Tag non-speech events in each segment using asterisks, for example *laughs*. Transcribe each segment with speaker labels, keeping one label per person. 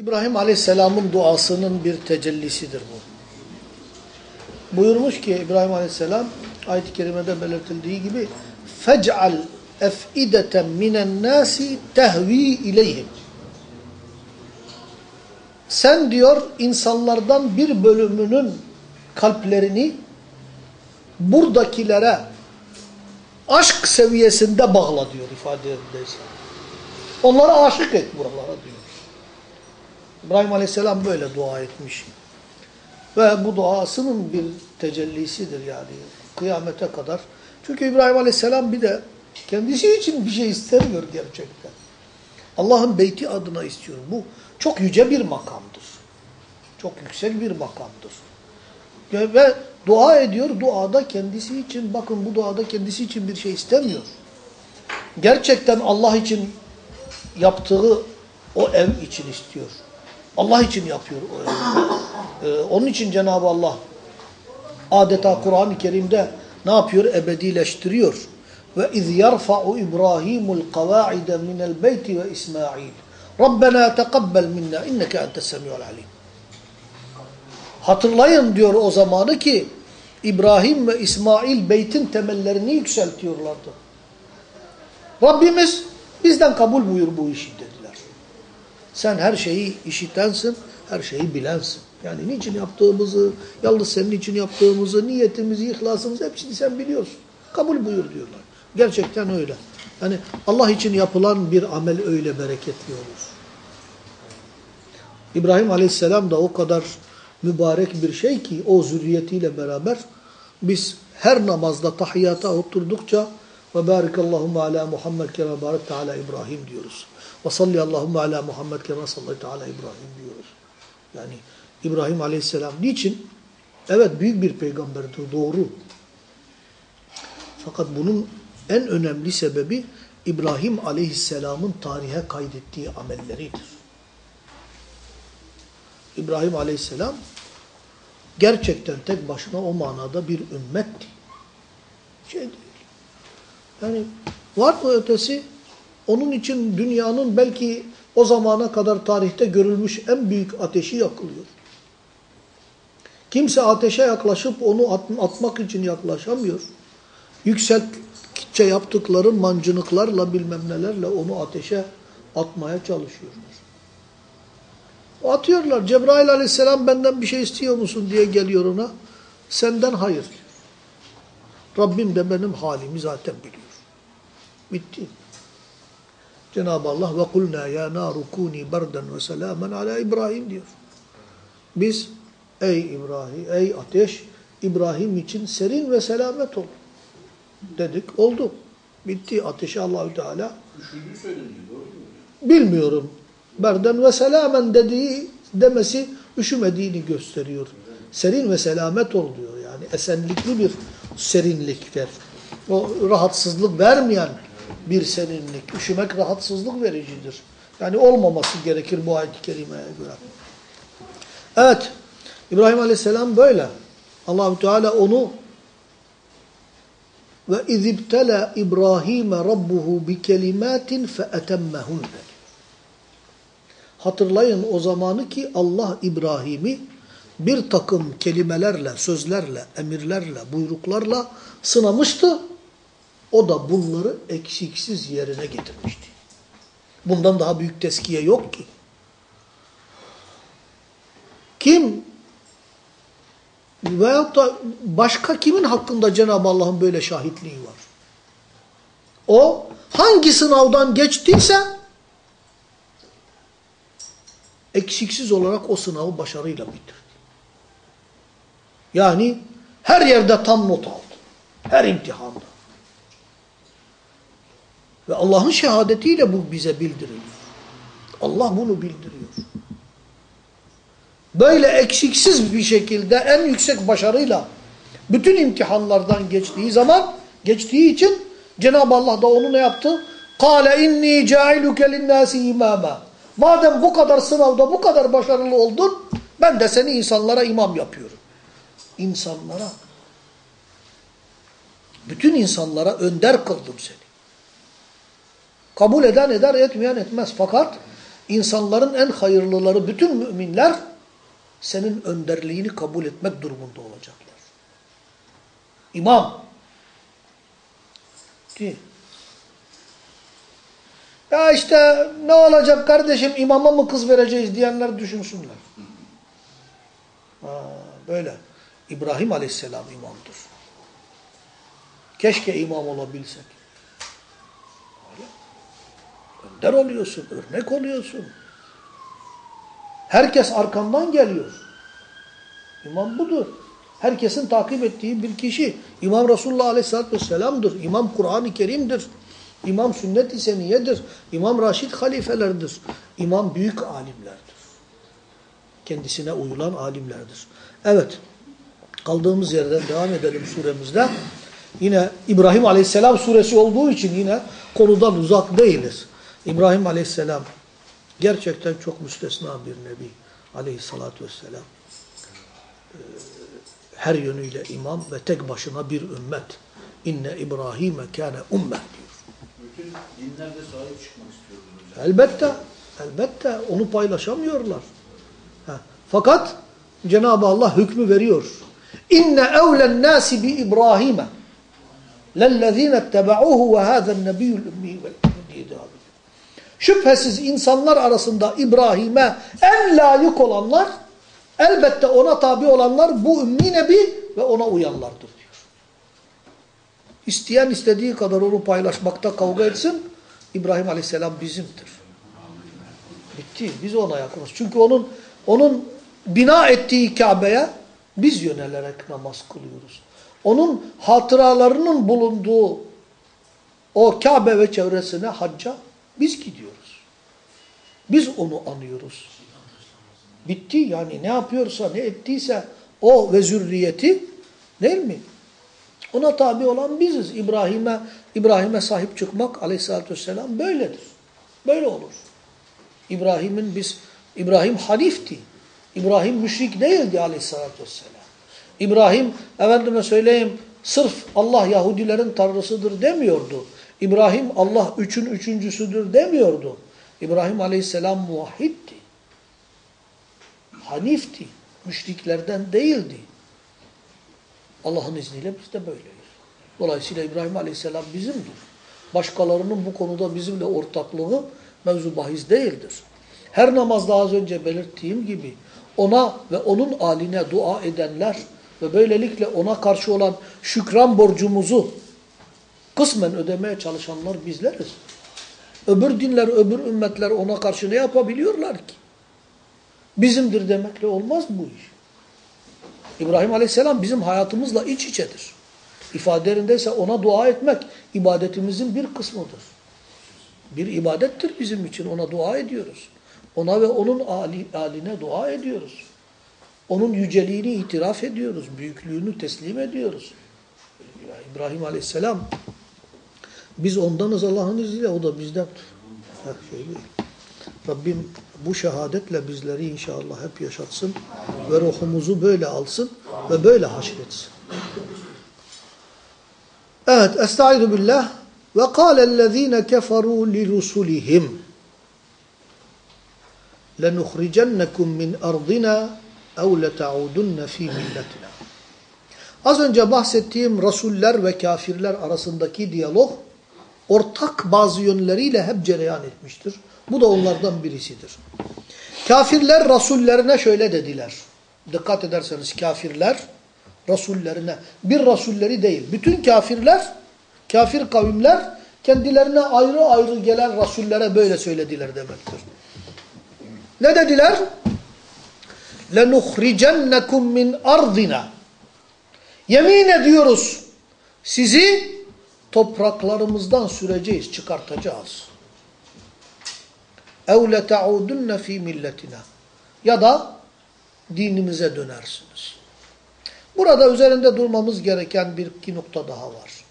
Speaker 1: İbrahim Aleyhisselam'ın duasının bir tecellisidir bu. Buyurmuş ki İbrahim Aleyhisselam ayet-i kerimede belirtildiği gibi fec'al ef'ideten minen nasi tehvi ileyhim. Sen diyor insanlardan bir bölümünün kalplerini buradakilere aşk seviyesinde bağla diyor ifade edildiği. Onlara aşık et buralara diyor. İbrahim Aleyhisselam böyle dua etmiş. Ve bu duasının bir tecellisidir yani kıyamete kadar. Çünkü İbrahim Aleyhisselam bir de kendisi için bir şey istemiyor gerçekten. Allah'ın beyti adına istiyor. Bu çok yüce bir makamdır. Çok yüksek bir makamdır. Ve dua ediyor. Duada kendisi için bakın bu duada kendisi için bir şey istemiyor. Gerçekten Allah için yaptığı o ev için istiyor. Allah için yapıyor. Ee, onun için Cenab-ı Allah adeta Kur'an-ı Kerim'de ne yapıyor? Ebedileştiriyor. Ve iz yerfa'u İbrahimul kavaide minel beyti ve İsmail. Rabbena teqabbel minna inneke entes semiul alim. Hatırlayın diyor o zamanı ki İbrahim ve İsmail beytin temellerini yükseltiyorlardı. Rabbimiz bizden kabul buyur bu işi. Sen her şeyi işitensin, her şeyi bilensin. Yani niçin yaptığımızı, yalnız senin için yaptığımızı, niyetimizi, ihlasımızı hepsini sen biliyorsun. Kabul buyur diyorlar. Gerçekten öyle. Yani Allah için yapılan bir amel öyle bereketli olur. İbrahim Aleyhisselam da o kadar mübarek bir şey ki o zürriyetiyle beraber biz her namazda tahiyyata oturdukça ve barikallahu ala Muhammed kema barakte ala İbrahim diyoruz. Ve sallallahu ala Muhammed kema sallayte ala İbrahim diyoruz. Yani İbrahim Aleyhisselam niçin? Evet büyük bir peygamberdir doğru. Fakat bunun en önemli sebebi İbrahim Aleyhisselam'ın tarihe kaydettiği amelleridir. İbrahim Aleyhisselam gerçekten tek başına o manada bir ümmetti. Şey değil. Yani var mı ötesi? Onun için dünyanın belki o zamana kadar tarihte görülmüş en büyük ateşi yakılıyor. Kimse ateşe yaklaşıp onu at atmak için yaklaşamıyor. Yüksekçe yaptıkları mancınıklarla bilmem nelerle onu ateşe atmaya çalışıyorlar. Atıyorlar. Cebrail aleyhisselam benden bir şey istiyor musun diye geliyor ona. Senden hayır. Rabbim de benim halimi zaten biliyor. Bitti. Cenab-ı Allah ve kulna ya naru kuni berden ve selamen ala İbrahim diyor. Biz ey İbrahim, ey ateş İbrahim için serin ve selamet ol. Dedik, oldu. Bitti. Ateşi Allahü Teala. Bilmiyorum. Berden ve selamen dediği demesi üşümediğini gösteriyor. Serin ve selamet ol diyor. Yani esenlikli bir serinlik ver. O rahatsızlık vermeyen bir serinlik. Üşümek rahatsızlık vericidir. Yani olmaması gerekir bu ayet-i kerimeye göre. Evet. İbrahim Aleyhisselam böyle. Allahü Teala onu ve izibtela İbrahim rabbuhu bi kelimatin fe. Hatırlayın o zamanı ki Allah İbrahim'i bir takım kelimelerle, sözlerle, emirlerle, buyruklarla sınamıştı. O da bunları eksiksiz yerine getirmişti. Bundan daha büyük teskiye yok ki. Kim veyahut da başka kimin hakkında Cenab-ı Allah'ın böyle şahitliği var? O hangi sınavdan geçtiyse eksiksiz olarak o sınavı başarıyla bitirdi. Yani her yerde tam not aldı. Her imtihanda. Ve Allah'ın şehadetiyle bu bize bildiriliyor. Allah bunu bildiriyor. Böyle eksiksiz bir şekilde en yüksek başarıyla bütün imtihanlardan geçtiği zaman geçtiği için Cenab-ı Allah da onu ne yaptı? قَالَ اِنِّي جَعِلُكَ لِلنَّاسِ اِمَامًا Madem bu kadar sınavda bu kadar başarılı oldun ben de seni insanlara imam yapıyorum. İnsanlara. Bütün insanlara önder kıldım seni. Kabul eden eder, etmeyen etmez. Fakat insanların en hayırlıları bütün müminler senin önderliğini kabul etmek durumunda olacaklar. İmam. Değil. Ya işte ne olacak kardeşim imama mı kız vereceğiz diyenler düşünsünler. Ha, böyle. İbrahim aleyhisselam imamdır. Keşke imam olabilsek. Önder oluyorsun, örnek oluyorsun. Herkes arkandan geliyor. İmam budur. Herkesin takip ettiği bir kişi. İmam Resulullah Aleyhisselatü Vesselam'dır. İmam Kur'an-ı Kerim'dir. İmam sünnet-i seniyedir. İmam Raşid halifelerdir. İmam büyük alimlerdir. Kendisine uyulan alimlerdir. Evet. Kaldığımız yerden devam edelim suremizde. Yine İbrahim Aleyhisselam suresi olduğu için yine konudan uzak değiliz. İbrahim Aleyhisselam gerçekten çok müstesna bir nebi Aleyhisselatü Vesselam. Ee, her yönüyle imam ve tek başına bir ümmet. İnne İbrahim'e kâne ummeh diyor.
Speaker 2: Bütün dinlerde sahip çıkmak istiyordunuz.
Speaker 1: Elbette, elbette onu paylaşamıyorlar. Ha. Fakat Cenab-ı Allah hükmü veriyor. İnne evlen nasi bi İbrahim'e lellezine etteba'uhu ve hâzen nebiyyül ümmi diye devam ediyor. Şüphesiz insanlar arasında İbrahim'e en layık olanlar elbette ona tabi olanlar bu ümmi nebi ve ona uyanlardır diyor. İsteyen istediği kadar onu paylaşmakta kavga etsin. İbrahim Aleyhisselam bizimdir. Bitti. Biz ona yakınız. Çünkü onun onun bina ettiği Kabe'ye biz yönelerek namaz kılıyoruz. Onun hatıralarının bulunduğu o Kabe ve çevresine hacca biz gidiyoruz. Biz onu anıyoruz. Bitti yani ne yapıyorsa ne ettiyse o ve zürriyeti değil mi? Ona tabi olan biziz. İbrahim'e İbrahim'e sahip çıkmak aleyhissalatü vesselam böyledir. Böyle olur. İbrahim'in biz İbrahim hanifti. İbrahim müşrik değildi aleyhissalatü vesselam. İbrahim efendime söyleyeyim sırf Allah Yahudilerin tanrısıdır demiyordu. İbrahim Allah üçün üçüncüsüdür demiyordu. İbrahim aleyhisselam muvahhiddi. Hanifti. Müşriklerden değildi. Allah'ın izniyle biz de böyleyiz. Dolayısıyla İbrahim aleyhisselam bizimdir. Başkalarının bu konuda bizimle ortaklığı mevzu bahis değildir. Her namazda az önce belirttiğim gibi ona ve onun aline dua edenler ve böylelikle ona karşı olan şükran borcumuzu kısmen ödemeye çalışanlar bizleriz. Öbür dinler, öbür ümmetler ona karşı ne yapabiliyorlar ki? Bizimdir demekle olmaz bu iş. İbrahim Aleyhisselam bizim hayatımızla iç içedir. İfadelerindeyse ona dua etmek ibadetimizin bir kısmıdır. Bir ibadettir bizim için ona dua ediyoruz. Ona ve onun aline dua ediyoruz. Onun yüceliğini itiraf ediyoruz. Büyüklüğünü teslim ediyoruz. İbrahim Aleyhisselam biz ondanız Allah'ın izniyle o da bizden. Her şey değil. Rabbim bu şehadetle bizleri inşallah hep yaşatsın ve ruhumuzu böyle alsın ve böyle haşretsin. Evet, estaizu billah. Ve kâlellezîne keferû li rusulihim lenukhricennekum min ardina ev lete'udunne fî milletina. Az önce bahsettiğim rasuller ve kafirler arasındaki diyalog ortak bazı yönleriyle hep cereyan etmiştir. Bu da onlardan birisidir. Kafirler rasullerine şöyle dediler. Dikkat ederseniz kafirler rasullerine, bir rasulleri değil, bütün kafirler, kafir kavimler kendilerine ayrı ayrı gelen rasullere böyle söylediler demektir. Ne dediler? لَنُخْرِجَنَّكُمْ min ardina. Yemin ediyoruz sizi topraklarımızdan süreceğiz, çıkartacağız. اَوْ لَتَعُودُنَّ ف۪ي milletina. Ya da dinimize dönersiniz. Burada üzerinde durmamız gereken bir iki nokta daha var.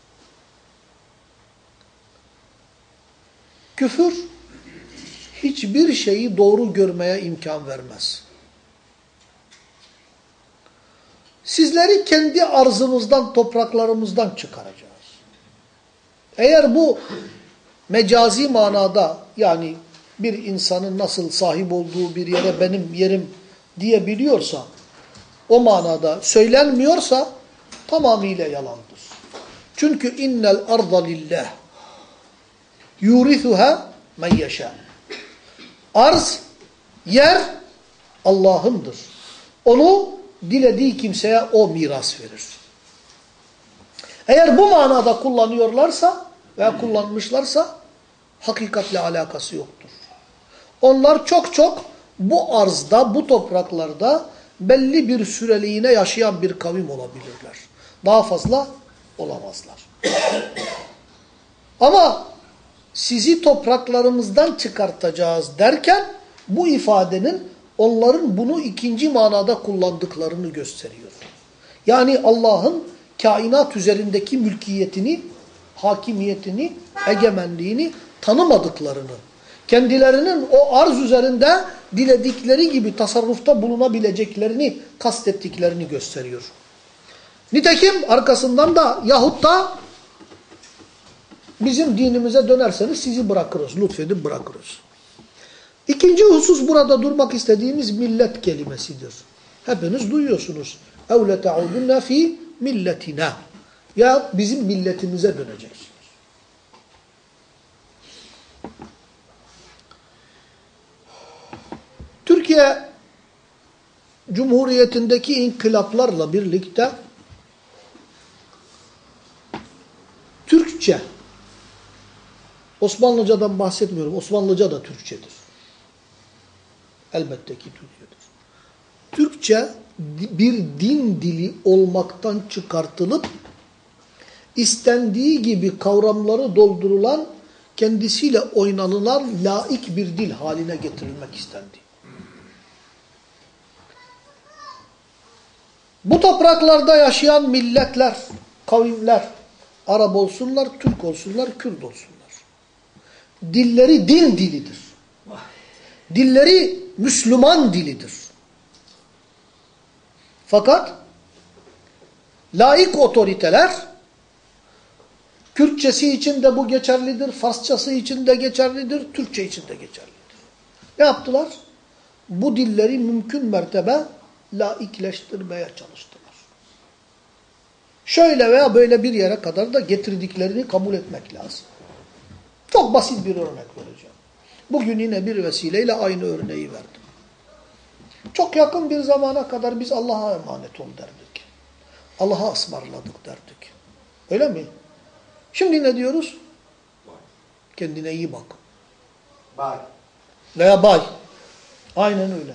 Speaker 1: Küfür hiçbir şeyi doğru görmeye imkan vermez. Sizleri kendi arzımızdan, topraklarımızdan çıkaracağız. Eğer bu mecazi manada yani bir insanın nasıl sahip olduğu bir yere benim yerim diyebiliyorsa, o manada söylenmiyorsa tamamıyla yalandır. Çünkü innel arda lillah yurithuha men yeşâ. Arz, yer Allah'ındır. Onu dilediği kimseye o miras verir. Eğer bu manada kullanıyorlarsa veya kullanmışlarsa hakikatle alakası yoktur. Onlar çok çok bu arzda, bu topraklarda belli bir süreliğine yaşayan bir kavim olabilirler. Daha fazla olamazlar. Ama sizi topraklarımızdan çıkartacağız derken bu ifadenin onların bunu ikinci manada kullandıklarını gösteriyor. Yani Allah'ın kainat üzerindeki mülkiyetini, hakimiyetini, egemenliğini tanımadıklarını, kendilerinin o arz üzerinde diledikleri gibi tasarrufta bulunabileceklerini kastettiklerini gösteriyor. Nitekim arkasından da yahut da bizim dinimize dönerseniz sizi bırakırız, lütfedip bırakırız. İkinci husus burada durmak istediğimiz millet kelimesidir. Hepiniz duyuyorsunuz. اَوْ لَتَعُودُنَّ ف۪ي milletina. ya bizim milletimize döneceksiniz. Türkiye Cumhuriyeti'ndeki inkılaplarla birlikte Türkçe, Osmanlıcadan bahsetmiyorum, Osmanlıca da Türkçedir. Elbette ki Türkçedir. Türkçe bir din dili olmaktan çıkartılıp istendiği gibi kavramları doldurulan, kendisiyle oynanılan laik bir dil haline getirilmek istendi. Bu topraklarda yaşayan milletler, kavimler, Arap olsunlar, Türk olsunlar, Kürt olsunlar. Dilleri din dilidir. Dilleri Müslüman dilidir. Fakat laik otoriteler Kürtçesi için de bu geçerlidir, Farsçası için de geçerlidir, Türkçe için de geçerlidir. Ne yaptılar? Bu dilleri mümkün mertebe laikleştirmeye çalıştılar. Şöyle veya böyle bir yere kadar da getirdiklerini kabul etmek lazım. Çok basit bir örnek vereceğim. Bugün yine bir vesileyle aynı örneği verdim. Çok yakın bir zamana kadar biz Allah'a emanet ol derdik. Allah'a ısmarladık derdik. Öyle mi? Şimdi ne diyoruz? Kendine iyi bak.
Speaker 2: Bay.
Speaker 1: Veya bay. Aynen öyle.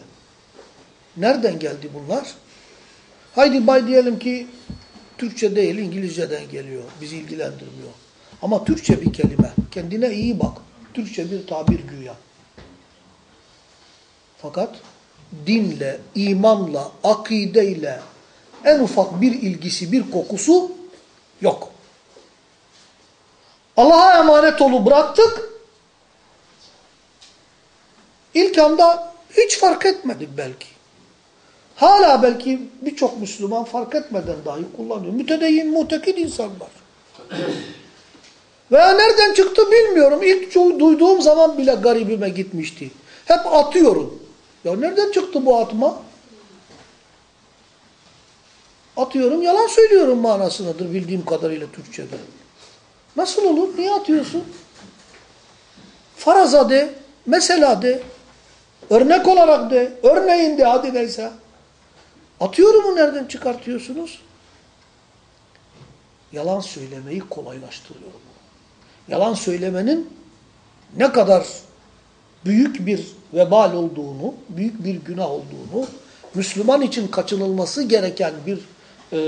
Speaker 1: Nereden geldi bunlar? Haydi bay diyelim ki Türkçe değil İngilizceden geliyor. Bizi ilgilendirmiyor. Ama Türkçe bir kelime. Kendine iyi bak. Türkçe bir tabir güya. Fakat dinle, imanla, akideyle en ufak bir ilgisi, bir kokusu yok. Allah'a emanet olu bıraktık. İlk anda hiç fark etmedik belki. Hala belki birçok Müslüman fark etmeden dahi kullanıyor. Mütedeyyin, mutekid insanlar. Veya nereden çıktı bilmiyorum. İlk duyduğum zaman bile garibime gitmişti. Hep atıyorum. Ya nereden çıktı bu atma? Atıyorum, yalan söylüyorum manasındadır bildiğim kadarıyla Türkçe'de. Nasıl olur? Niye atıyorsun? Faraza de, mesela de, örnek olarak de, örneğin de hadi neyse. Atıyorumu nereden çıkartıyorsunuz? Yalan söylemeyi kolaylaştırıyor bu. Yalan söylemenin ne kadar büyük bir vebal olduğunu, büyük bir günah olduğunu, Müslüman için kaçınılması gereken bir e,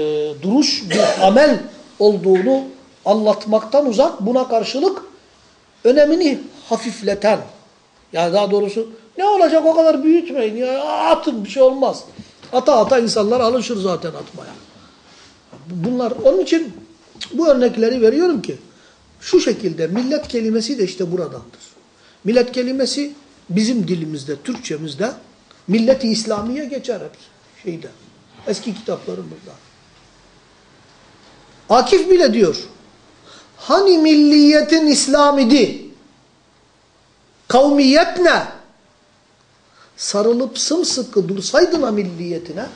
Speaker 1: duruş, bir amel olduğunu anlatmaktan uzak, buna karşılık önemini hafifleten, yani daha doğrusu ne olacak o kadar büyütmeyin, ya atın bir şey olmaz. Ata ata insanlar alışır zaten atmaya. Bunlar, onun için bu örnekleri veriyorum ki, şu şekilde millet kelimesi de işte buradandır. Millet kelimesi bizim dilimizde, Türkçemizde milleti İslamiye geçer hep şeyde. Eski kitaplarımızda. Akif bile diyor. Hani milliyetin İslam idi? Kavmiyet ne? Sarılıp sımsıkı dursaydın ha milliyetine.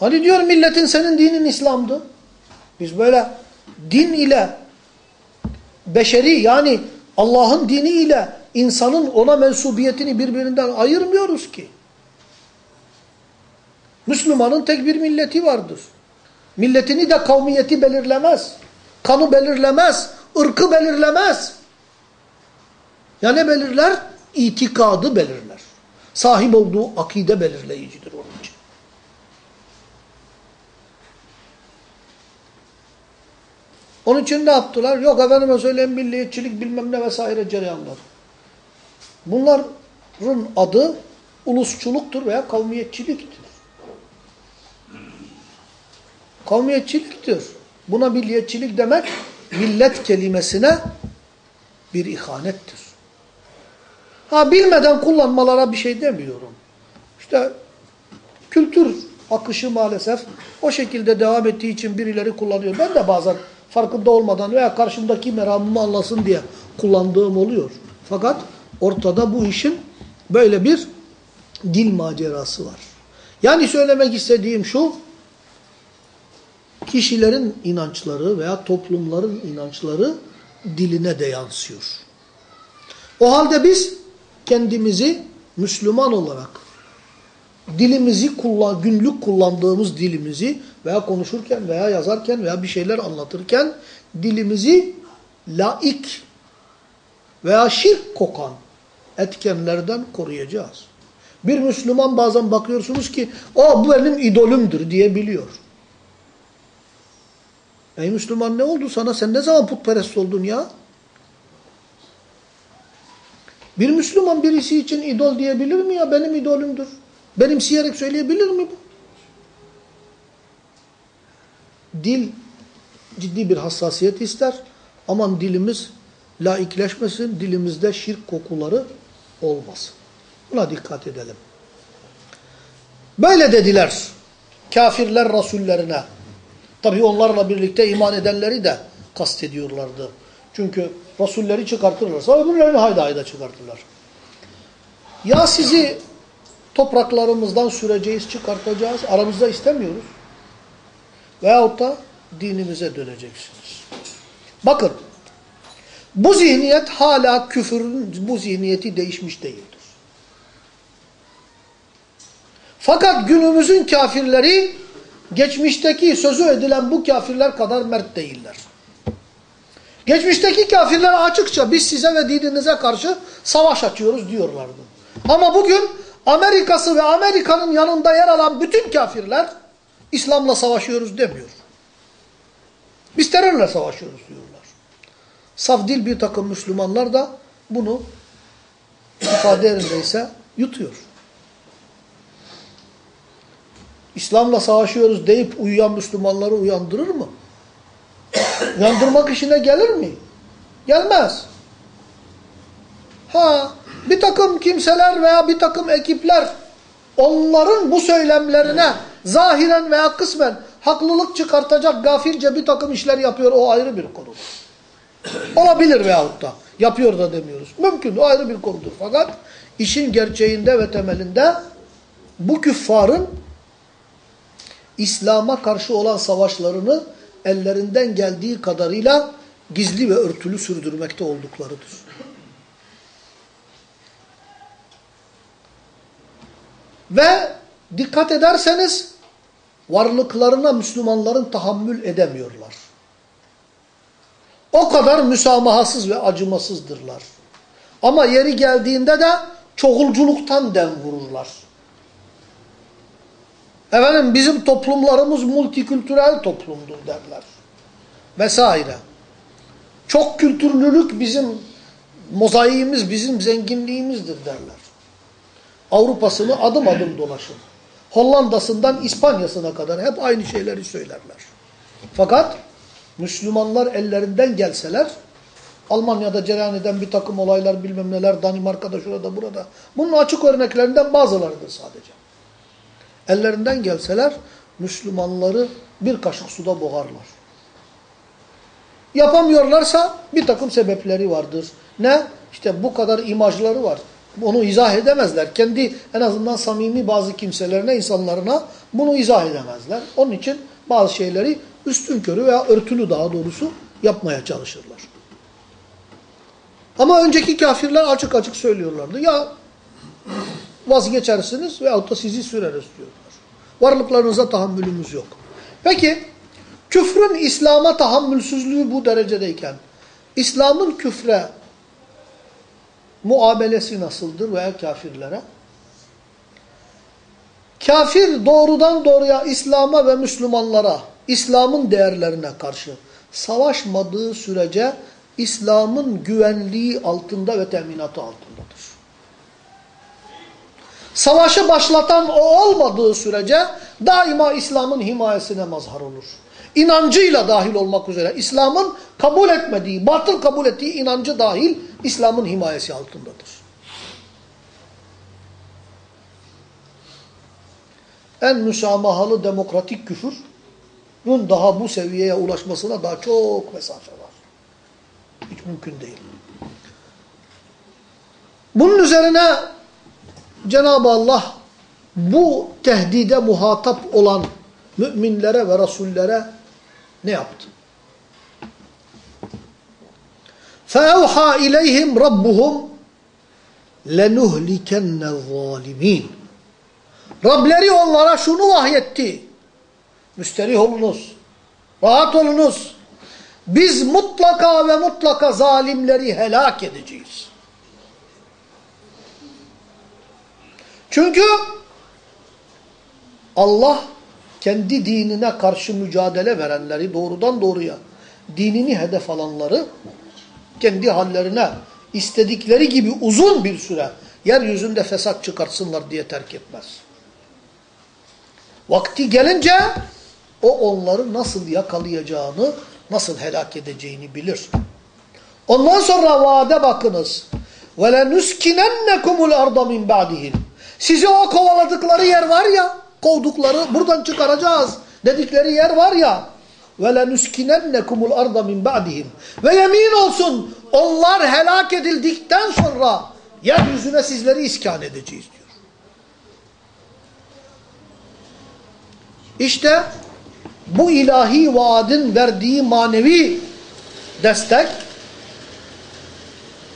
Speaker 1: Hani diyor milletin senin dinin İslam'dı. Biz böyle din ile beşeri yani Allah'ın dini ile insanın ona mensubiyetini birbirinden ayırmıyoruz ki. Müslümanın tek bir milleti vardır. Milletini de kavmiyeti belirlemez. Kanı belirlemez. ırkı belirlemez. Ya ne belirler? İtikadı belirler. Sahip olduğu akide belirleyicidir onun için. Onun için ne yaptılar? Yok efendime söyleyeyim milliyetçilik bilmem ne vesaire cereyanlar. Bunların adı ulusçuluktur veya kavmiyetçiliktir. Kavmiyetçiliktir. Buna milliyetçilik demek millet kelimesine bir ihanettir. Ha bilmeden kullanmalara bir şey demiyorum. İşte kültür akışı maalesef o şekilde devam ettiği için birileri kullanıyor. Ben de bazen farkında olmadan veya karşımdaki meramımı anlasın diye kullandığım oluyor. Fakat ortada bu işin böyle bir dil macerası var. Yani söylemek istediğim şu, kişilerin inançları veya toplumların inançları diline de yansıyor. O halde biz kendimizi Müslüman olarak dilimizi kullan, günlük kullandığımız dilimizi veya konuşurken veya yazarken veya bir şeyler anlatırken dilimizi laik veya şirk kokan etkenlerden koruyacağız. Bir Müslüman bazen bakıyorsunuz ki o bu benim idolümdür diyebiliyor. Ey Müslüman ne oldu sana? Sen ne zaman putperest oldun ya? Bir Müslüman birisi için idol diyebilir mi ya? Benim idolümdür. Benimseyerek söyleyebilir mi bu? Dil ciddi bir hassasiyet ister. Aman dilimiz laikleşmesin, dilimizde şirk kokuları olmasın. Buna dikkat edelim. Böyle dediler kafirler rasullerine. Tabi onlarla birlikte iman edenleri de kastediyorlardı. Çünkü rasulleri çıkartırlarsa öbürlerini hayda hayda çıkartırlar. Ya sizi topraklarımızdan süreceğiz, çıkartacağız, aramızda istemiyoruz. Veyahut da dinimize döneceksiniz. Bakın, bu zihniyet hala küfürün bu zihniyeti değişmiş değildir. Fakat günümüzün kafirleri geçmişteki sözü edilen bu kafirler kadar mert değiller. Geçmişteki kafirler açıkça biz size ve dininize karşı savaş açıyoruz diyorlardı. Ama bugün Amerika'sı ve Amerika'nın yanında yer alan bütün kafirler İslam'la savaşıyoruz demiyor. Biz terörle savaşıyoruz diyorlar. Saf dil bir takım Müslümanlar da bunu ifade yerindeyse yutuyor. İslam'la savaşıyoruz deyip uyuyan Müslümanları uyandırır mı? Uyandırmak işine gelir mi? Gelmez. Ha, bir takım kimseler veya bir takım ekipler onların bu söylemlerine zahiren veya kısmen haklılık çıkartacak gafilce bir takım işler yapıyor. O ayrı bir konu. Olabilir veyahut da. Yapıyor da demiyoruz. Mümkün. O ayrı bir konudur. Fakat işin gerçeğinde ve temelinde bu küffarın İslam'a karşı olan savaşlarını ellerinden geldiği kadarıyla gizli ve örtülü sürdürmekte olduklarıdır. Ve dikkat ederseniz varlıklarına Müslümanların tahammül edemiyorlar. O kadar müsamahasız ve acımasızdırlar. Ama yeri geldiğinde de çoğulculuktan dem vururlar. Efendim bizim toplumlarımız multikültürel toplumdur derler. Vesaire. Çok kültürlülük bizim mozaiğimiz, bizim zenginliğimizdir derler. Avrupa'sını adım adım dolaşın. Hollanda'sından İspanya'sına kadar hep aynı şeyleri söylerler. Fakat Müslümanlar ellerinden gelseler, Almanya'da cereyan eden bir takım olaylar bilmem neler, Danimarka'da şurada burada. Bunun açık örneklerinden bazılarıdır sadece. Ellerinden gelseler Müslümanları bir kaşık suda boğarlar. Yapamıyorlarsa bir takım sebepleri vardır. Ne? İşte bu kadar imajları var. Onu izah edemezler. Kendi en azından samimi bazı kimselerine, insanlarına bunu izah edemezler. Onun için bazı şeyleri üstün körü veya örtülü daha doğrusu yapmaya çalışırlar. Ama önceki kafirler açık açık söylüyorlardı. Ya vazgeçersiniz veyahut da sizi süreriz diyorlar. Varlıklarınıza tahammülümüz yok. Peki küfrün İslam'a tahammülsüzlüğü bu derecedeyken İslam'ın küfre muamelesi nasıldır veya kafirlere? Kafir doğrudan doğruya İslam'a ve Müslümanlara, İslam'ın değerlerine karşı savaşmadığı sürece İslam'ın güvenliği altında ve teminatı altındadır. Savaşı başlatan o olmadığı sürece daima İslam'ın himayesine mazhar olur. İnancıyla dahil olmak üzere İslam'ın kabul etmediği, batıl kabul ettiği inancı dahil İslam'ın himayesi altındadır. En müsamahalı demokratik küfürün daha bu seviyeye ulaşmasına daha çok mesafe var. Hiç mümkün değil. Bunun üzerine Cenab-ı Allah bu tehdide muhatap olan müminlere ve rasullere ne yaptı? فَاَوْحَى اِلَيْهِمْ رَبُّهُمْ لَنُهْلِكَنَّ الظَّالِمِينَ Rableri onlara şunu vahyetti. Müsterih olunuz. Rahat olunuz. Biz mutlaka ve mutlaka zalimleri helak edeceğiz. Çünkü Allah kendi dinine karşı mücadele verenleri doğrudan doğruya dinini hedef alanları kendi hallerine istedikleri gibi uzun bir süre yeryüzünde fesat çıkartsınlar diye terk etmez. Vakti gelince o onları nasıl yakalayacağını, nasıl helak edeceğini bilir. Ondan sonra vaade bakınız. وَلَنُسْكِنَنَّكُمُ الْاَرْضَ مِنْ بَعْدِهِمْ Sizi o kovaladıkları yer var ya, kovdukları, buradan çıkaracağız dedikleri yer var ya, وَلَنُسْكِنَنَّكُمُ الْاَرْضَ مِنْ بَعْدِهِمْ Ve yemin olsun onlar helak edildikten sonra yeryüzüne sizleri iskan edeceğiz diyor. İşte bu ilahi vaadin verdiği manevi destek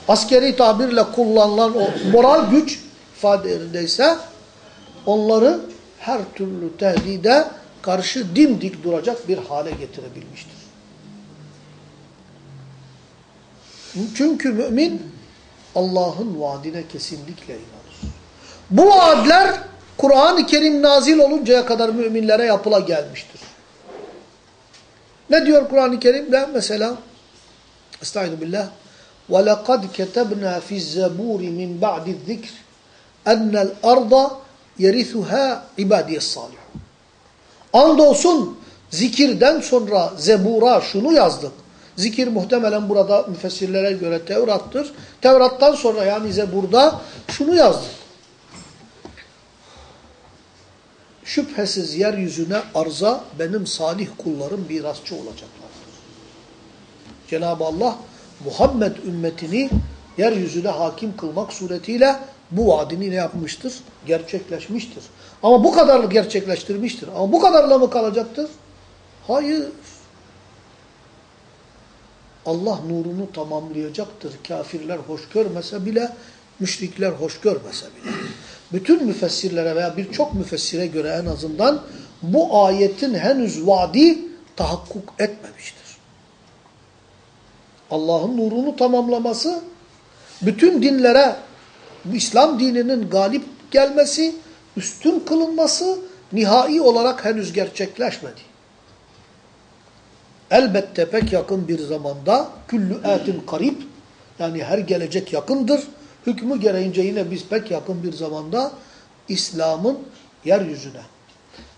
Speaker 1: askeri tabirle kullanılan o moral güç ifade onları her türlü tehdide karşı dimdik duracak bir hale getirebilmiştir. Çünkü mümin Allah'ın vaadine kesinlikle inanır. Bu vaadler Kur'an-ı Kerim nazil oluncaya kadar müminlere yapıla gelmiştir. Ne diyor Kur'an-ı Kerim'de? Mesela Estaizu billah وَلَقَدْ كَتَبْنَا فِي الزَّبُورِ مِنْ بَعْدِ الذِّكْرِ اَنَّ الْأَرْضَ يَرِثُهَا عِبَادِيَ الصَّالِحُ Andolsun zikirden sonra Zebur'a şunu yazdık. Zikir muhtemelen burada müfessirlere göre Tevrat'tır. Tevrat'tan sonra yani Zebur'da şunu yazdık. Şüphesiz yeryüzüne arza benim salih kullarım mirasçı olacaklardır. Cenab-ı Allah Muhammed ümmetini yeryüzüne hakim kılmak suretiyle bu vaadini ne yapmıştır? Gerçekleşmiştir. Ama bu kadarlık gerçekleştirmiştir. Ama bu kadarla mı kalacaktır? Hayır. Allah nurunu tamamlayacaktır. Kafirler hoş görmese bile, müşrikler hoş görmese bile. Bütün müfessirlere veya birçok müfessire göre en azından bu ayetin henüz vaadi tahakkuk etmemiştir. Allah'ın nurunu tamamlaması, bütün dinlere, İslam dininin galip gelmesi, üstün kılınması nihai olarak henüz gerçekleşmedi. Elbette pek yakın bir zamanda küllü etin karib yani her gelecek yakındır. Hükmü gereğince yine biz pek yakın bir zamanda İslam'ın yeryüzüne,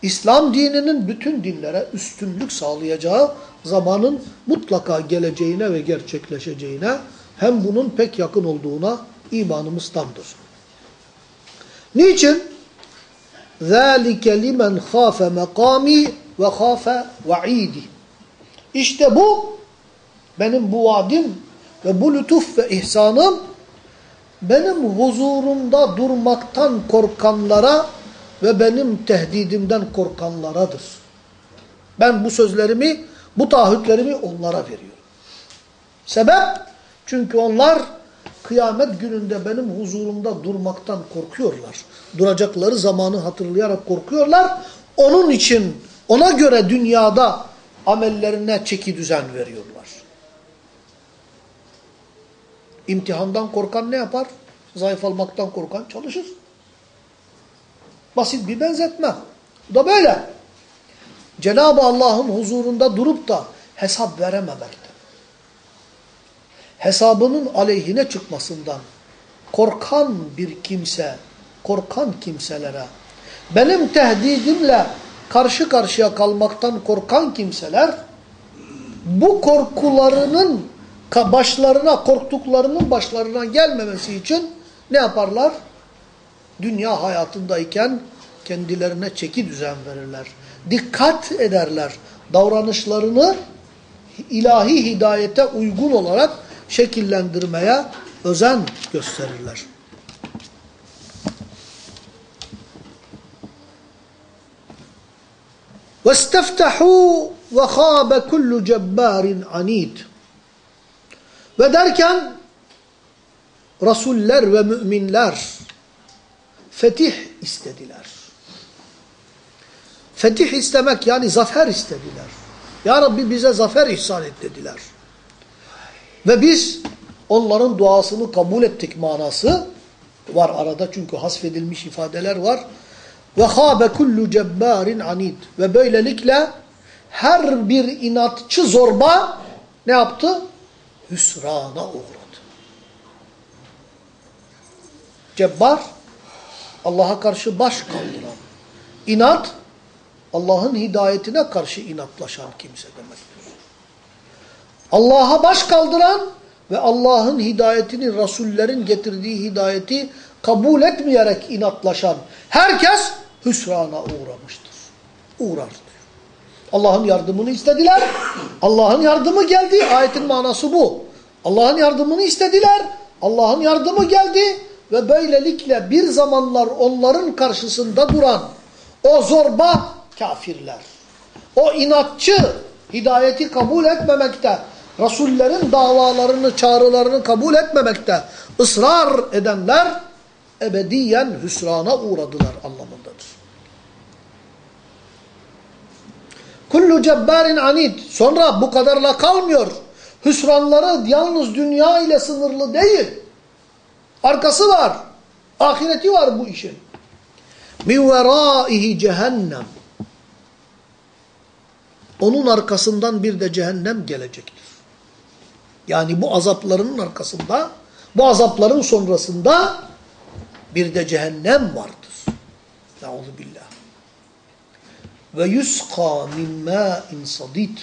Speaker 1: İslam dininin bütün dinlere üstünlük sağlayacağı zamanın mutlaka geleceğine ve gerçekleşeceğine hem bunun pek yakın olduğuna imanımız tamdır. Niçin? ذَٰلِكَ لِمَنْ خَافَ مَقَامِي وَخَافَ وَعِيدِ İşte bu benim bu vaadim ve bu lütuf ve ihsanım benim huzurumda durmaktan korkanlara ve benim tehdidimden korkanlaradır. Ben bu sözlerimi, bu taahhütlerimi onlara veriyorum. Sebep? Çünkü onlar kıyamet gününde benim huzurumda durmaktan korkuyorlar. Duracakları zamanı hatırlayarak korkuyorlar. Onun için ona göre dünyada amellerine çeki düzen veriyorlar. İmtihandan korkan ne yapar? Zayıf olmaktan korkan çalışır. Basit bir benzetme. Bu da böyle. Cenab-ı Allah'ın huzurunda durup da hesap verememekte. Hesabının aleyhine çıkmasından korkan bir kimse, korkan kimselere, benim tehdidimle karşı karşıya kalmaktan korkan kimseler, bu korkularının başlarına, korktuklarının başlarına gelmemesi için ne yaparlar? Dünya hayatındayken kendilerine çeki düzen verirler. Dikkat ederler. Davranışlarını ilahi hidayete uygun olarak şekillendirmeye özen gösterirler. وَاسْتَفْتَحُوا وَخَابَ كُلُّ جَبَّارٍ عَنِيدٍ Ve derken Resuller ve müminler fetih istediler. Fetih istemek yani zafer istediler. Ya Rabbi bize zafer ihsan et dediler. Ve biz onların duasını kabul ettik manası var arada çünkü hasfedilmiş ifadeler var. Ve habe kullu cebbarin anid. Ve böylelikle her bir inatçı zorba ne yaptı? Hüsrana uğradı. Cebbar, Allah'a karşı baş kaldıran. İnat, Allah'ın hidayetine karşı inatlaşan kimse demektir. Allah'a baş kaldıran ve Allah'ın hidayetini, Resullerin getirdiği hidayeti kabul etmeyerek inatlaşan herkes hüsrana uğramıştır. Uğrar diyor. Allah'ın yardımını istediler. Allah'ın yardımı geldi. Ayetin manası bu. Allah'ın yardımını istediler. Allah'ın yardımı geldi. Ve böylelikle bir zamanlar onların karşısında duran o zorba kafirler, o inatçı hidayeti kabul etmemekte, Resullerin davalarını, çağrılarını kabul etmemekte ısrar edenler ebediyen hüsrana uğradılar anlamındadır. Kullu cebbarin anid. Sonra bu kadarla kalmıyor. Hüsranları yalnız dünya ile sınırlı değil. Arkası var. Ahireti var bu işin. Min veraihi cehennem. Onun arkasından bir de cehennem gelecektir. Yani bu azaplarının arkasında, bu azapların sonrasında bir de cehennem vardır. Nauzu billah. Ve yusqa min ma'in sadid.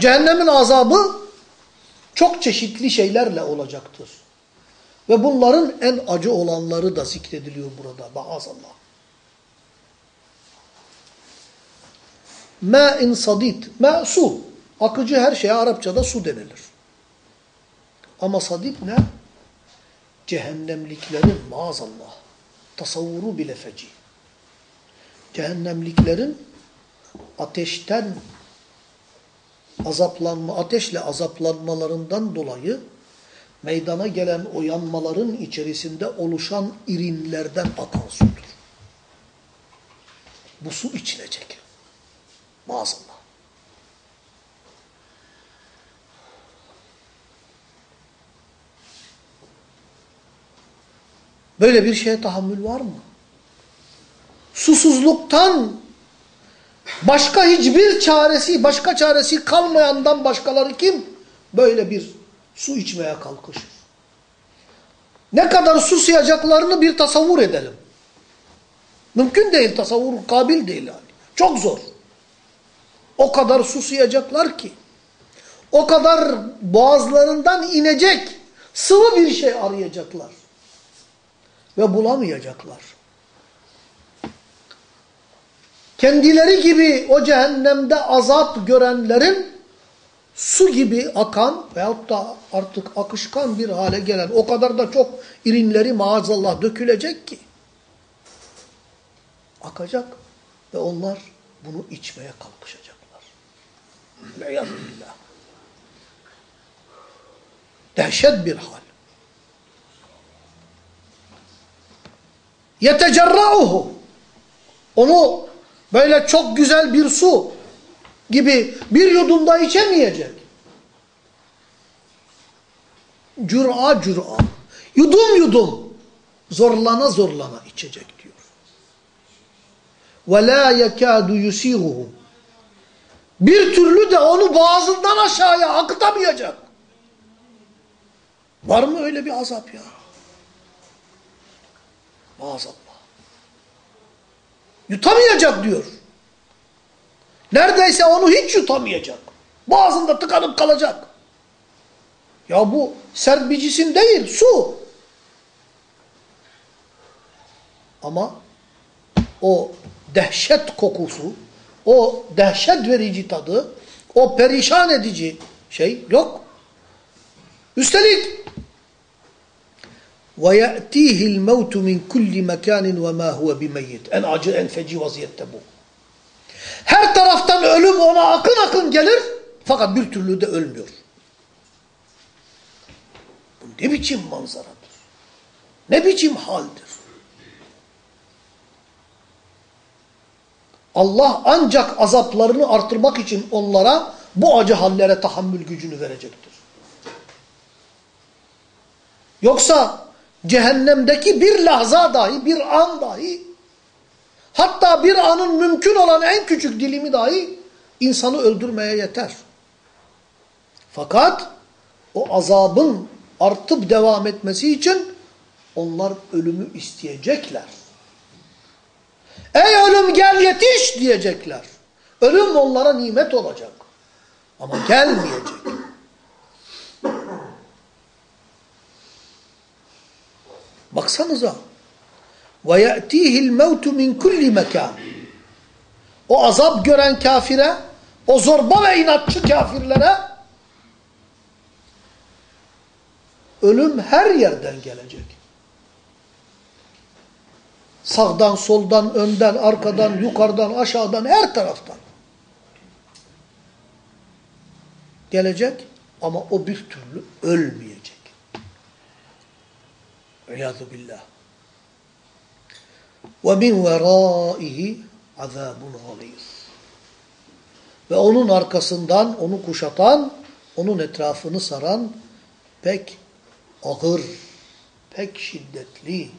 Speaker 1: Cehennemin azabı çok çeşitli şeylerle olacaktır. Ve bunların en acı olanları da zikrediliyor burada. Maazallah. Ma'in sadid. Ma su. Akıcı her şeye Arapçada su denilir. Ama sadid ne? Cehennemliklerin maazallah. Tasavvuru bile feci. Cehennemliklerin ateşten azaplanma, ateşle azaplanmalarından dolayı meydana gelen o yanmaların içerisinde oluşan irinlerden akan sudur. Bu su içilecek. Maazallah. Böyle bir şeye tahammül var mı? Susuzluktan başka hiçbir çaresi, başka çaresi kalmayandan başkaları kim? Böyle bir su içmeye kalkışır. Ne kadar susayacaklarını bir tasavvur edelim. Mümkün değil, tasavvur kabil değil yani. Çok zor. O kadar susayacaklar ki, o kadar boğazlarından inecek sıvı bir şey arayacaklar. Ve bulamayacaklar. Kendileri gibi o cehennemde azap görenlerin su gibi akan veyahut da artık akışkan bir hale gelen o kadar da çok irinleri maazallah dökülecek ki akacak ve onlar bunu içmeye kalkışacaklar. Billah. Dehşet bir hal. Yetecerra'uhu. Onu böyle çok güzel bir su gibi bir yudumda içemeyecek. Cüra cüra, yudum yudum, zorlana zorlana içecek diyor. وَلَا يَكَادُ يُسِيغُهُ Bir türlü de onu boğazından aşağıya akıtamayacak. Var mı öyle bir azap ya? Maazallah. Yutamayacak diyor. Neredeyse onu hiç yutamayacak. Boğazında tıkanıp kalacak. Ya bu serbicisin değil, su. Ama o dehşet kokusu, o dehşet verici tadı, o perişan edici şey yok. Üstelik وَيَأْتِيهِ الْمَوْتُ مِنْ كُلِّ مَكَانٍ وَمَا هُوَ بِمَيِّتٍ En acı, en feci vaziyette bu. Her taraftan ölüm ona akın akın gelir fakat bir türlü de ölmüyor. Bu ne biçim manzaradır? Ne biçim haldir? Allah ancak azaplarını artırmak için onlara bu acı hallere tahammül gücünü verecektir. Yoksa cehennemdeki bir lahza dahi, bir an dahi, hatta bir anın mümkün olan en küçük dilimi dahi insanı öldürmeye yeter. Fakat o azabın artıp devam etmesi için onlar ölümü isteyecekler. Ey ölüm gel yetiş diyecekler. Ölüm onlara nimet olacak. Ama gelmeyecek. Baksanıza. وَيَأْتِيهِ الْمَوْتُ مِنْ كُلِّ مَكَانٍ O azap gören kafire, o zorba ve inatçı kafirlere ölüm her yerden gelecek. Sağdan, soldan, önden, arkadan, yukarıdan, aşağıdan, her taraftan. Gelecek ama o bir türlü ölmeyecek. İyadu billah. Ve min verâihi azâbun galiz. Ve onun arkasından onu kuşatan, onun etrafını saran pek ağır, pek şiddetli,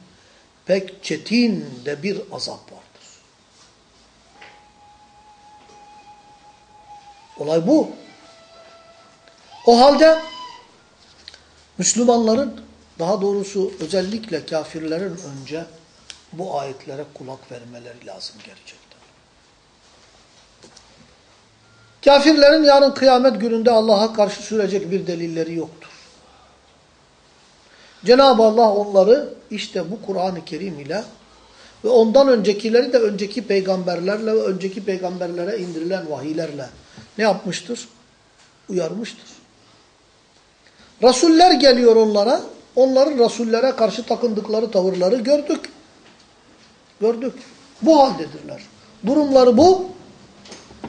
Speaker 1: pek çetin de bir azap vardır. Olay bu. O halde Müslümanların daha doğrusu özellikle kafirlerin önce bu ayetlere kulak vermeleri lazım gerçekten. Kafirlerin yarın kıyamet gününde Allah'a karşı sürecek bir delilleri yoktur. Cenab-ı Allah onları işte bu Kur'an-ı Kerim ile ve ondan öncekileri de önceki peygamberlerle ve önceki peygamberlere indirilen vahiylerle ne yapmıştır? Uyarmıştır. Rasuller geliyor onlara, onların rasullere karşı takındıkları tavırları gördük. Gördük. Bu haldedirler. Durumları bu.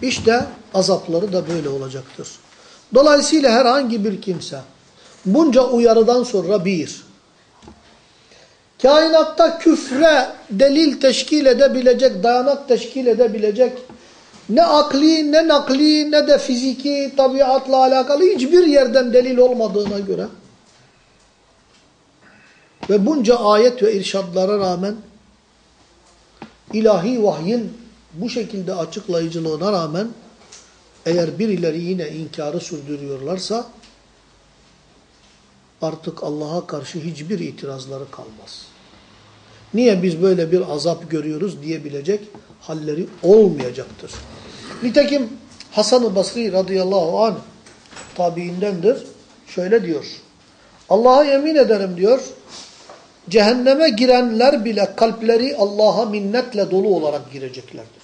Speaker 1: İşte azapları da böyle olacaktır. Dolayısıyla herhangi bir kimse bunca uyarıdan sonra bir, kainatta küfre delil teşkil edebilecek, dayanak teşkil edebilecek ne akli, ne nakli, ne de fiziki tabiatla alakalı hiçbir yerden delil olmadığına göre ve bunca ayet ve irşadlara rağmen ilahi vahyin bu şekilde açıklayıcılığına rağmen eğer birileri yine inkarı sürdürüyorlarsa artık Allah'a karşı hiçbir itirazları kalmaz. Niye biz böyle bir azap görüyoruz diyebilecek halleri olmayacaktır. Nitekim Hasan-ı Basri radıyallahu anh tabiindendir. Şöyle diyor. Allah'a yemin ederim diyor. Cehenneme girenler bile kalpleri Allah'a minnetle dolu olarak gireceklerdir.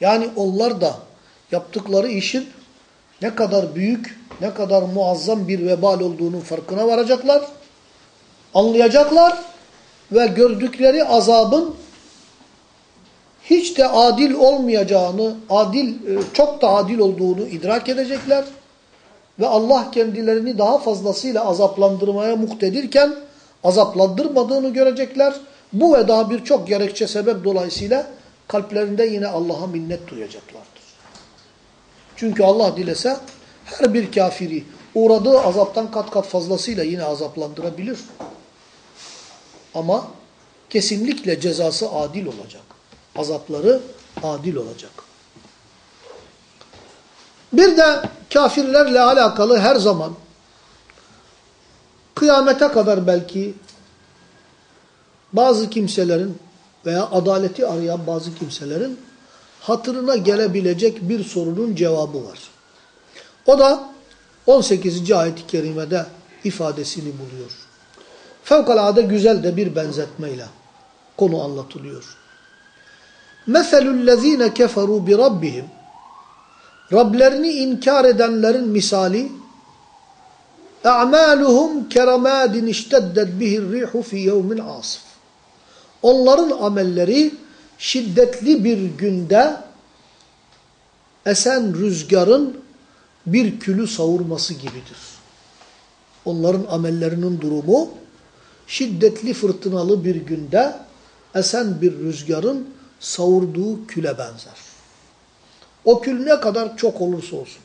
Speaker 1: Yani onlar da yaptıkları işin ne kadar büyük, ne kadar muazzam bir vebal olduğunun farkına varacaklar, anlayacaklar ve gördükleri azabın hiç de adil olmayacağını, adil çok da adil olduğunu idrak edecekler ve Allah kendilerini daha fazlasıyla azaplandırmaya muktedirken azaplandırmadığını görecekler. Bu ve daha birçok gerekçe sebep dolayısıyla kalplerinde yine Allah'a minnet duyacaklardır. Çünkü Allah dilese her bir kafiri uğradığı azaptan kat kat fazlasıyla yine azaplandırabilir. Ama kesinlikle cezası adil olacak. Azapları adil olacak. Bir de kafirlerle alakalı her zaman kıyamete kadar belki bazı kimselerin veya adaleti arayan bazı kimselerin hatırına gelebilecek bir sorunun cevabı var. O da 18. ayet-i kerimede ifadesini buluyor. Fevkalade güzel de bir benzetmeyle konu anlatılıyor. مَثَلُ الَّذ۪ينَ كَفَرُوا بِرَبِّهِمْ Rablerini inkar edenlerin misali اَعْمَالُهُمْ كَرَمَادٍ اِشْتَدَّتْ بِهِ الرِّيحُ فِي يَوْمٍ عَاصِفٍ Onların amelleri şiddetli bir günde esen rüzgarın bir külü savurması gibidir. Onların amellerinin durumu şiddetli fırtınalı bir günde esen bir rüzgarın savurduğu küle benzer. O kül ne kadar çok olursa olsun.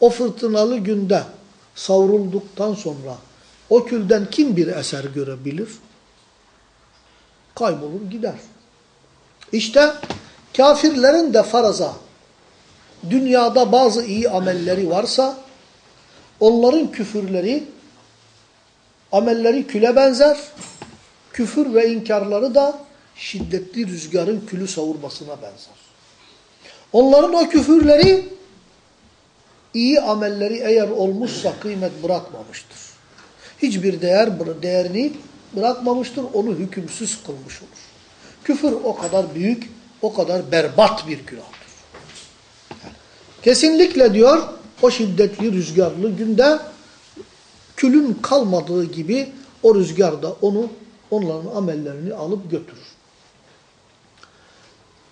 Speaker 1: O fırtınalı günde savrulduktan sonra o külden kim bir eser görebilir? Kaybolur gider. İşte kafirlerin de faraza dünyada bazı iyi amelleri varsa onların küfürleri amelleri küle benzer. Küfür ve inkarları da şiddetli rüzgarın külü savurmasına benzer. Onların o küfürleri iyi amelleri eğer olmuşsa kıymet bırakmamıştır. Hiçbir değer değerini bırakmamıştır, onu hükümsüz kılmış olur. Küfür o kadar büyük, o kadar berbat bir günahtır. kesinlikle diyor, o şiddetli rüzgarlı günde külün kalmadığı gibi o rüzgar da onu, onların amellerini alıp götürür.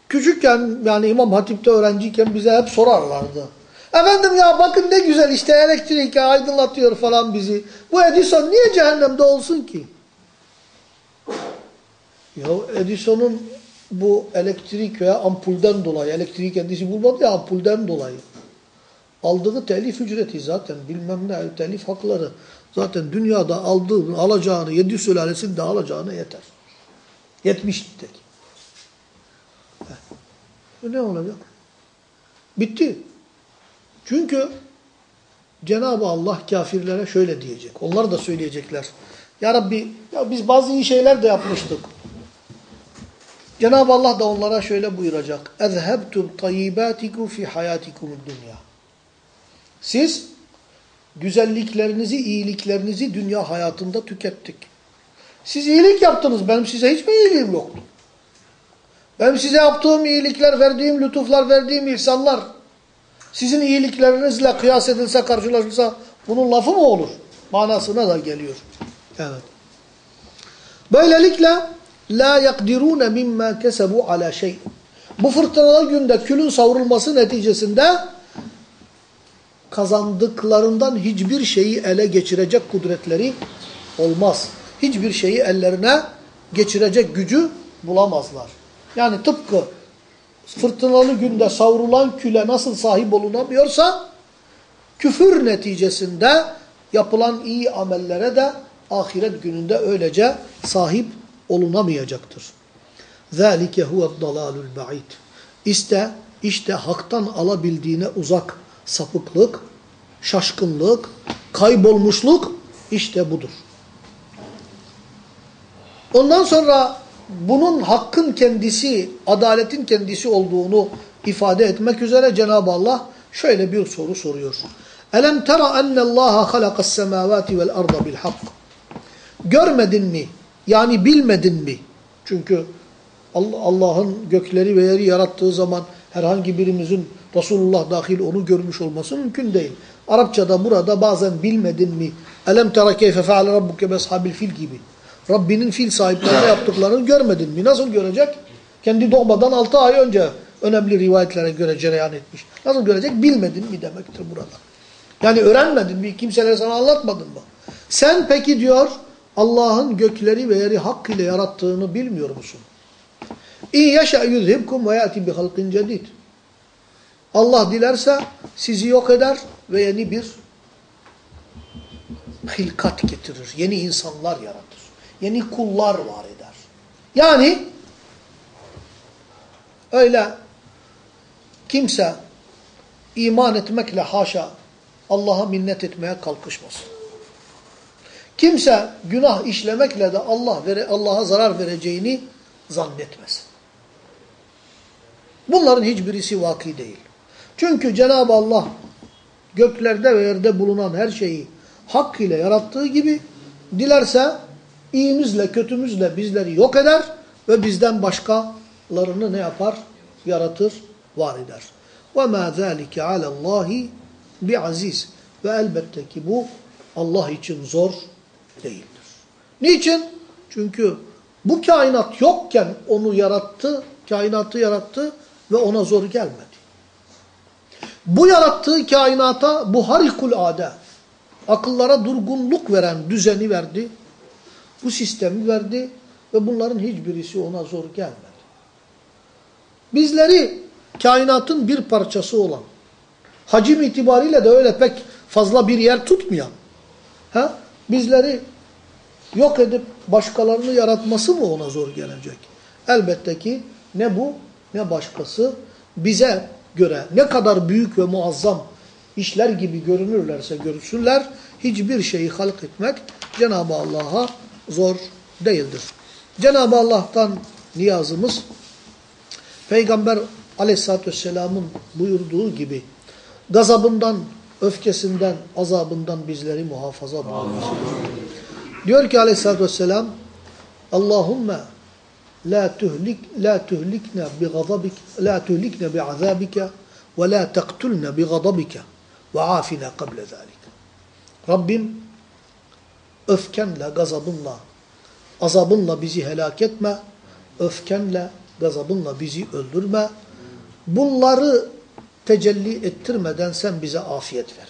Speaker 1: Küçükken yani İmam Hatip'te öğrenciyken bize hep sorarlardı. Efendim ya bakın ne güzel işte elektrik aydınlatıyor falan bizi. Bu Edison niye cehennemde olsun ki? Ya Edison'un bu elektrik veya ampulden dolayı, elektriği kendisi bulmadı ya ampulden dolayı. Aldığı telif ücreti zaten bilmem ne telif hakları. Zaten dünyada aldığı, alacağını, yedi sülalesinde alacağını yeter. Yetmiş tek. Ne olacak? Bitti. Çünkü Cenab-ı Allah kafirlere şöyle diyecek. Onlar da söyleyecekler. Ya Rabbi ya biz bazı iyi şeyler de yapmıştık. Cenab-ı Allah da onlara şöyle buyuracak. اَذْهَبْتُمْ طَيِّبَاتِكُمْ فِي حَيَاتِكُمُ الدُّنْيَا Siz güzelliklerinizi, iyiliklerinizi dünya hayatında tükettik. Siz iyilik yaptınız. Benim size hiçbir iyiliğim yoktu. Benim size yaptığım iyilikler, verdiğim lütuflar, verdiğim ihsanlar sizin iyiliklerinizle kıyas edilse, karşılaşılsa bunun lafı mı olur? Manasına da geliyor. Evet. Böylelikle la yakdirune mimma kesebu ala şey. Bu fırtınalı günde külün savrulması neticesinde kazandıklarından hiçbir şeyi ele geçirecek kudretleri olmaz. Hiçbir şeyi ellerine geçirecek gücü bulamazlar. Yani tıpkı fırtınalı günde savrulan küle nasıl sahip olunamıyorsa küfür neticesinde yapılan iyi amellere de ahiret gününde öylece sahip olunamayacaktır. ذَٰلِكَ هُوَ الضَّلَالُ الْبَعِيدِ İşte, işte haktan alabildiğine uzak sapıklık, şaşkınlık, kaybolmuşluk işte budur. Ondan sonra bunun hakkın kendisi, adaletin kendisi olduğunu ifade etmek üzere Cenab-ı Allah şöyle bir soru soruyor. Elem tera ennallaha halakas semavati vel arda bil hak. Görmedin mi? Yani bilmedin mi? Çünkü Allah'ın gökleri ve yeri yarattığı zaman herhangi birimizin Resulullah dahil onu görmüş olması mümkün değil. Arapçada burada bazen bilmedin mi? Elem tera keyfe feale rabbuke beshabil fil gibi. Rabbinin fil sahiplerine yaptıklarını görmedin mi? Nasıl görecek? Kendi doğmadan 6 ay önce önemli rivayetlere göre cereyan etmiş. Nasıl görecek? Bilmedin mi demektir burada. Yani öğrenmedin mi? Kimseler sana anlatmadın mı? Sen peki diyor Allah'ın gökleri ve yeri hak ile yarattığını bilmiyor musun? İn yeşe yuzhibkum ve yati bi halqin cedid. Allah dilerse sizi yok eder ve yeni bir hilkat getirir. Yeni insanlar yaratır. Yeni kullar var eder. Yani öyle kimse iman etmekle haşa Allah'a minnet etmeye kalkışmasın. Kimse günah işlemekle de Allah Allah'a zarar vereceğini zannetmesin. Bunların hiçbirisi vaki değil. Çünkü Cenab-ı Allah göklerde ve yerde bulunan her şeyi hak ile yarattığı gibi dilerse iyimizle kötümüzle bizleri yok eder ve bizden başkalarını ne yapar? Yaratır, var eder. وَمَا ذَٰلِكَ عَلَى اللّٰهِ بِعَز۪يزٍ Ve elbette ki bu Allah için zor değildir. Niçin? Çünkü bu kainat yokken onu yarattı, kainatı yarattı ve ona zor gelmedi. Bu yarattığı kainata bu harikulade, akıllara durgunluk veren düzeni verdi, bu sistemi verdi ve bunların hiçbirisi ona zor gelmedi. Bizleri kainatın bir parçası olan, hacim itibariyle de öyle pek fazla bir yer tutmayan, ha? bizleri yok edip başkalarını yaratması mı ona zor gelecek? Elbette ki ne bu ne başkası bize göre ne kadar büyük ve muazzam işler gibi görünürlerse görünsünler, hiçbir şeyi halk etmek Cenab-ı Allah'a zor değildir. Cenab-ı Allah'tan niyazımız, Peygamber aleyhissalatü vesselamın buyurduğu gibi, gazabından, öfkesinden, azabından bizleri muhafaza buyursun. Diyor ki aleyhissalatü vesselam, Allahümme la tuhlik la tuhlikna bi gazabik la tuhlikna bi azabika ve la taqtulna bi gazabika ve afina qabla zalik. Rabbim öfkenle, gazabınla, azabınla bizi helak etme, öfkenle, gazabınla bizi öldürme. Bunları tecelli ettirmeden sen bize afiyet ver.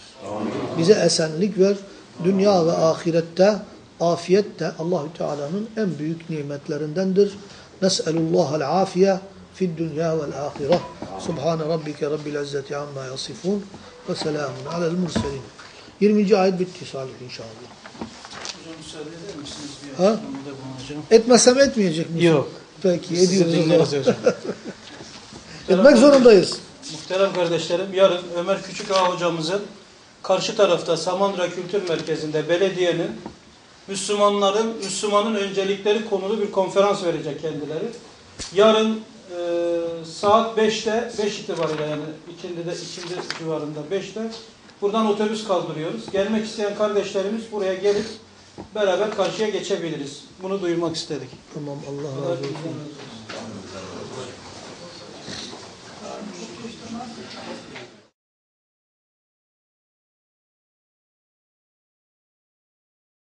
Speaker 1: Bize esenlik ver. Dünya ve ahirette afiyet de Allahü Teala'nın en büyük nimetlerindendir. Nes'elullahal afiye fid dünya vel ahire. Subhane rabbike rabbil izzeti amma yasifun ve selamun alel murselin. 20. ayet bitti Salih inşallah.
Speaker 3: Hocam müsaade eder misiniz? Bir
Speaker 1: Ha? Etmesem etmeyecek misin?
Speaker 3: Yok.
Speaker 1: Peki
Speaker 3: Sizi
Speaker 1: ediyoruz. *laughs* Etmek zorundayız.
Speaker 3: Muhterem kardeşlerim, yarın Ömer Küçükağa hocamızın karşı tarafta Samandıra Kültür Merkezi'nde belediyenin Müslümanların, Müslümanın öncelikleri konulu bir konferans verecek kendileri. Yarın e, saat 5'te, 5 itibariyle yani ikindi de ikindi civarında 5'te buradan otobüs kaldırıyoruz. Gelmek isteyen kardeşlerimiz buraya gelip beraber karşıya geçebiliriz. Bunu duyurmak istedik.
Speaker 1: Tamam Allah
Speaker 3: razı olsun.